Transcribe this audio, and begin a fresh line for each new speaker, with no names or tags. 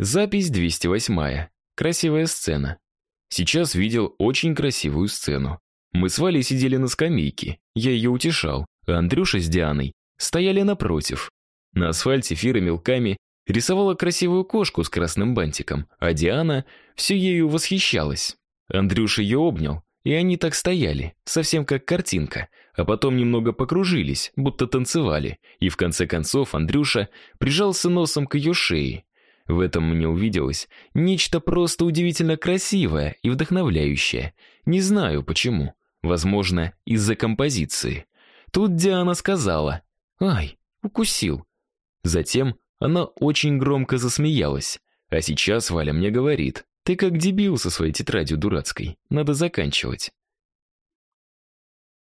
Запись 208. Красивая сцена. Сейчас видел очень красивую сцену. Мы с Валей сидели на скамейке, я ее утешал, а Андрюша с Дианой стояли напротив. На асфальте Фира мелками рисовала красивую кошку с красным бантиком, а Диана все ею восхищалась. Андрюша ее обнял, и они так стояли, совсем как картинка, а потом немного покружились, будто танцевали, и в конце концов Андрюша прижался носом к ее шее. В этом мне увиделось нечто просто удивительно красивое и вдохновляющее. Не знаю почему. Возможно, из-за композиции. Тут Диана сказала: "Ай, укусил". Затем она очень громко засмеялась. А сейчас Валя мне говорит: "Ты как дебил со своей тетрадью дурацкой. Надо заканчивать".